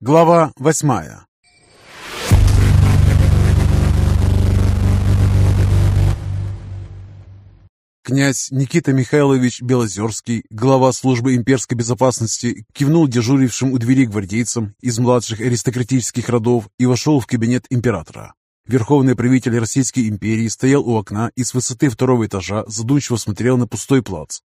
Глава восьмая Князь Никита Михайлович Белозерский, глава службы имперской безопасности, кивнул дежурившим у двери гвардейцам из младших аристократических родов и вошел в кабинет императора. Верховный правитель Российской империи стоял у окна и с высоты второго этажа задумчиво смотрел на пустой плац.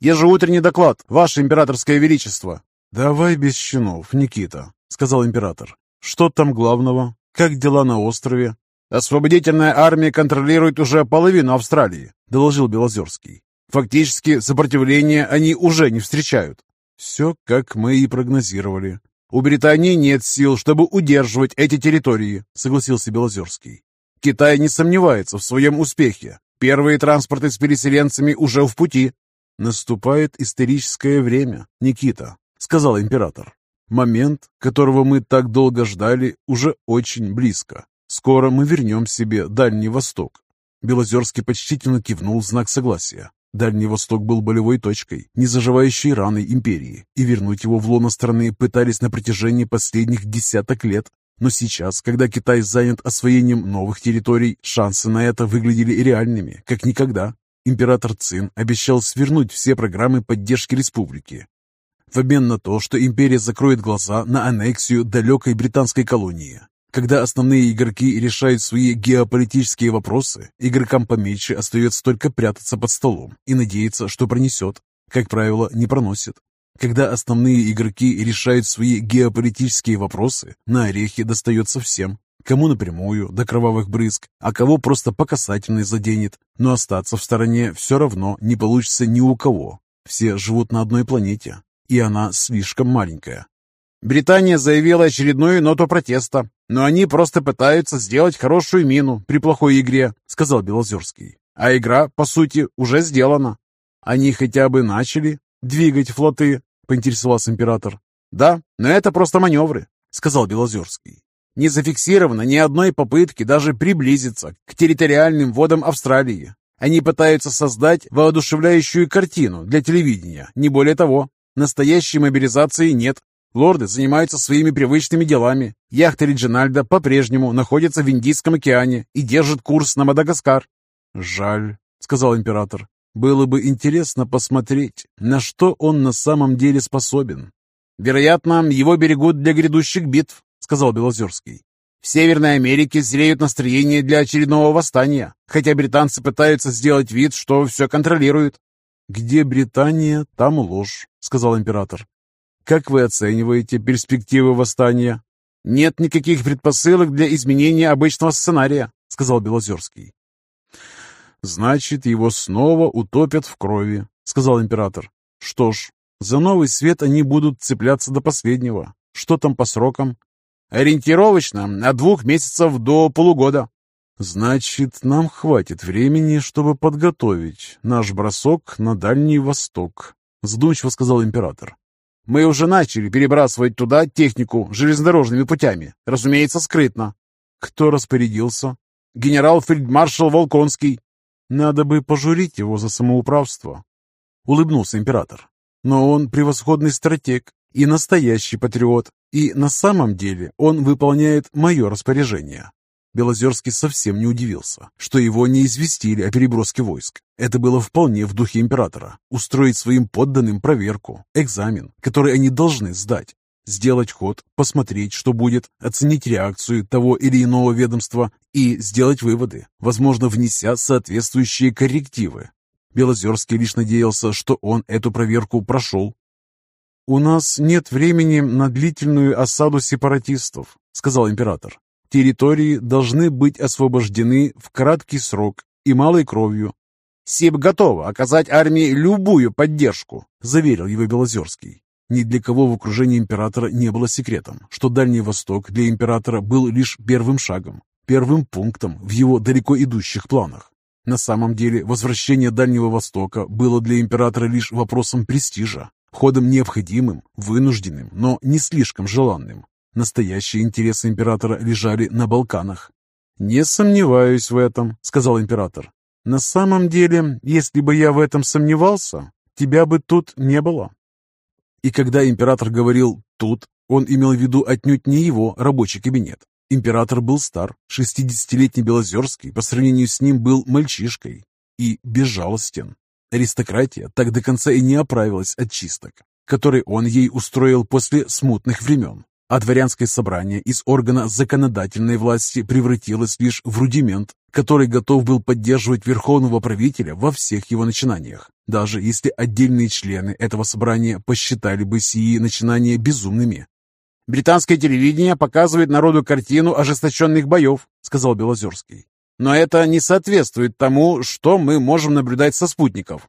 «Ежеутренний доклад, Ваше Императорское Величество!» «Давай без щенов, Никита», — сказал император. «Что там главного? Как дела на острове?» «Освободительная армия контролирует уже половину Австралии», — доложил Белозерский. «Фактически сопротивления они уже не встречают». «Все, как мы и прогнозировали». «У Британии нет сил, чтобы удерживать эти территории», — согласился Белозерский. «Китай не сомневается в своем успехе. Первые транспорты с переселенцами уже в пути». «Наступает историческое время, Никита», — сказал император. «Момент, которого мы так долго ждали, уже очень близко. Скоро мы вернем себе Дальний Восток. Белозерский почтительно кивнул знак согласия. Дальний Восток был болевой точкой, не заживающей раной империи, и вернуть его в лоно страны пытались на протяжении последних десяток лет. Но сейчас, когда Китай занят освоением новых территорий, шансы на это выглядели реальными, как никогда. Император Цин обещал свернуть все программы поддержки республики. В обмен на то, что империя закроет глаза на аннексию далекой британской колонии, когда основные игроки решают свои геополитические вопросы, игрокам поменьше остается только прятаться под столом и надеяться, что пронесет. Как правило, не проносит. Когда основные игроки решают свои геополитические вопросы, на орехи достается всем. Кому напрямую, до кровавых брызг, а кого просто по касательной заденет. Но остаться в стороне все равно не получится ни у кого. Все живут на одной планете, и она слишком маленькая. Британия заявила очередную ноту протеста, но они просто пытаются сделать хорошую мину при плохой игре, сказал Белозерский. А игра, по сути, уже сделана. Они хотя бы начали двигать флоты, поинтересовался император. Да, но это просто маневры, сказал Белозерский. Не зафиксировано ни одной попытки даже приблизиться к территориальным водам Австралии. Они пытаются создать воодушевляющую картину для телевидения, не более того. Настоящей мобилизации нет, Лорды занимаются своими привычными делами. Яхта Реджинальда по-прежнему находится в Индийском океане и держит курс на Мадагаскар. «Жаль», — сказал император. «Было бы интересно посмотреть, на что он на самом деле способен». «Вероятно, его берегут для грядущих битв», — сказал Белозерский. «В Северной Америке зреют настроения для очередного восстания, хотя британцы пытаются сделать вид, что все контролируют». «Где Британия, там ложь», — сказал император. Как вы оцениваете перспективы восстания? Нет никаких предпосылок для изменения обычного сценария, сказал Белозерский. Значит, его снова утопят в крови, сказал император. Что ж, за новый свет они будут цепляться до последнего. Что там по срокам? Ориентировочно от двух месяцев до полугода. Значит, нам хватит времени, чтобы подготовить наш бросок на Дальний Восток, задумчиво сказал император. Мы уже начали перебрасывать туда технику железнодорожными путями, разумеется, скрытно. Кто распорядился? Генерал-фельдмаршал Волконский. Надо бы пожурить его за самоуправство. Улыбнулся император. Но он превосходный стратег и настоящий патриот, и на самом деле он выполняет мое распоряжение. Белозерский совсем не удивился, что его не известили о переброске войск. Это было вполне в духе императора. Устроить своим подданным проверку, экзамен, который они должны сдать. Сделать ход, посмотреть, что будет, оценить реакцию того или иного ведомства и сделать выводы, возможно, внеся соответствующие коррективы. Белозерский лишь надеялся, что он эту проверку прошел. «У нас нет времени на длительную осаду сепаратистов», — сказал император. Территории должны быть освобождены в краткий срок и малой кровью. «Сиб готова оказать армии любую поддержку», – заверил его Белозерский. Ни для кого в окружении императора не было секретом, что Дальний Восток для императора был лишь первым шагом, первым пунктом в его далеко идущих планах. На самом деле, возвращение Дальнего Востока было для императора лишь вопросом престижа, ходом необходимым, вынужденным, но не слишком желанным. Настоящие интересы императора лежали на Балканах. «Не сомневаюсь в этом», — сказал император. «На самом деле, если бы я в этом сомневался, тебя бы тут не было». И когда император говорил «тут», Он имел в виду отнюдь не его рабочий кабинет. Император был стар, 60-летний Белозерский по сравнению с ним был мальчишкой и безжалостен. Аристократия так до конца и не оправилась от чисток, которые он ей устроил после смутных времен. А дворянское собрание из органа законодательной власти превратилось лишь в рудимент, который готов был поддерживать верховного правителя во всех его начинаниях, даже если отдельные члены этого собрания посчитали бы сии начинания безумными. «Британское телевидение показывает народу картину ожесточенных боев», — сказал Белозерский. «Но это не соответствует тому, что мы можем наблюдать со спутников».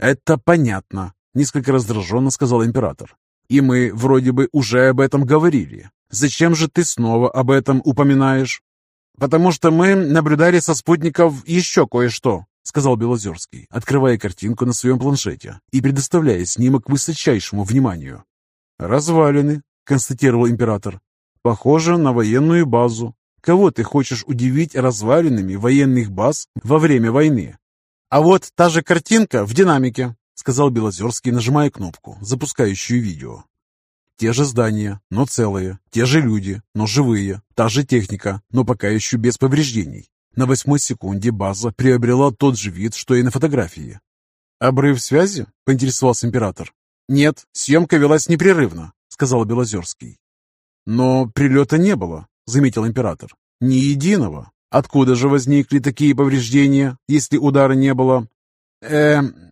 «Это понятно», — несколько раздраженно сказал император. «И мы вроде бы уже об этом говорили. Зачем же ты снова об этом упоминаешь?» «Потому что мы наблюдали со спутников еще кое-что», — сказал Белозерский, открывая картинку на своем планшете и предоставляя снимок высочайшему вниманию. «Развалины», — констатировал император. «Похоже на военную базу. Кого ты хочешь удивить развалинами военных баз во время войны?» «А вот та же картинка в динамике», — сказал Белозерский, нажимая кнопку, запускающую видео. Те же здания, но целые, те же люди, но живые, та же техника, но пока еще без повреждений. На восьмой секунде база приобрела тот же вид, что и на фотографии. «Обрыв связи?» — поинтересовался император. «Нет, съемка велась непрерывно сказал Белозерский. «Но прилета не было», — заметил император. «Ни единого. Откуда же возникли такие повреждения, если удара не было?» «Эм,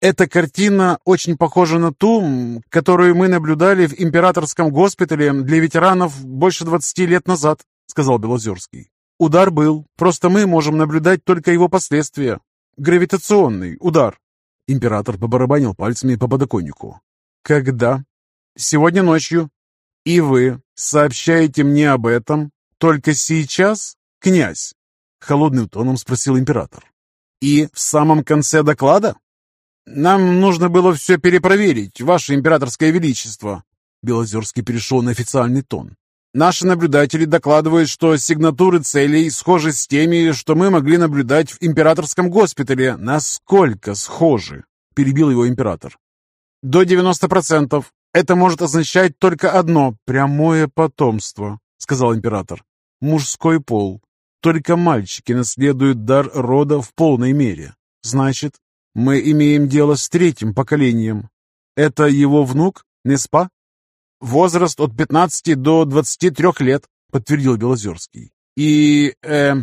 эта картина очень похожа на ту, которую мы наблюдали в императорском госпитале для ветеранов больше двадцати лет назад», — сказал Белозерский. «Удар был, просто мы можем наблюдать только его последствия. Гравитационный удар». Император побарабанил пальцами по подоконнику. «Когда?» сегодня ночью. И вы сообщаете мне об этом только сейчас, князь?» Холодным тоном спросил император. «И в самом конце доклада?» «Нам нужно было все перепроверить, ваше императорское величество». Белозерский перешел на официальный тон. «Наши наблюдатели докладывают, что сигнатуры целей схожи с теми, что мы могли наблюдать в императорском госпитале. Насколько схожи?» – перебил его император. «До 90%. «Это может означать только одно — прямое потомство», — сказал император. «Мужской пол. Только мальчики наследуют дар рода в полной мере. Значит, мы имеем дело с третьим поколением. Это его внук, Неспа?» «Возраст от 15 до 23 лет», — подтвердил Белозерский. «И, э,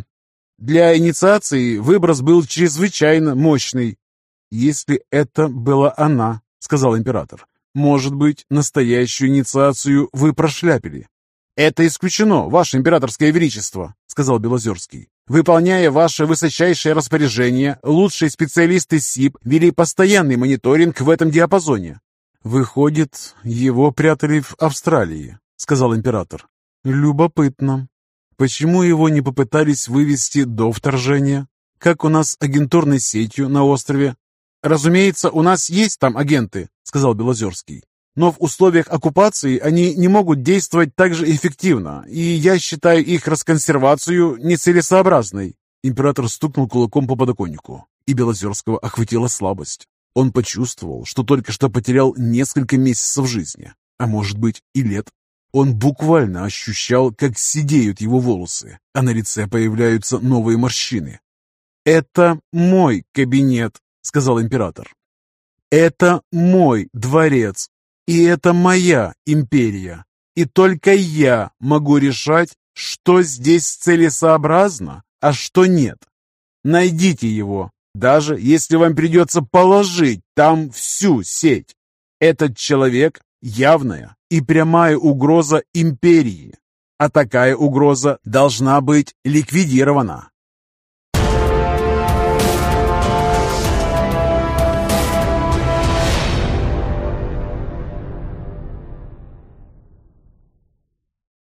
для инициации выброс был чрезвычайно мощный». «Если это была она», — сказал император. Может быть, настоящую инициацию вы прошляпили? Это исключено, ваше императорское величество, сказал Белозерский. Выполняя ваше высочайшее распоряжение, лучшие специалисты СИП вели постоянный мониторинг в этом диапазоне. «Выходит, его прятали в Австралии», — сказал император. «Любопытно. Почему его не попытались вывести до вторжения? Как у нас агентурной сетью на острове? Разумеется, у нас есть там агенты, сказал Белозерский. Но в условиях оккупации они не могут действовать так же эффективно, и я считаю их расконсервацию нецелесообразной. Император стукнул кулаком по подоконнику, и Белозерского охватила слабость. Он почувствовал, что только что потерял несколько месяцев жизни, а может быть и лет. Он буквально ощущал, как сидеют его волосы, а на лице появляются новые морщины. «Это мой кабинет», — сказал император. Это мой дворец, и это моя империя. И только я могу решать, что здесь целесообразно, а что нет. Найдите его, даже если вам придется положить там всю сеть. Этот человек – явная и прямая угроза империи, а такая угроза должна быть ликвидирована.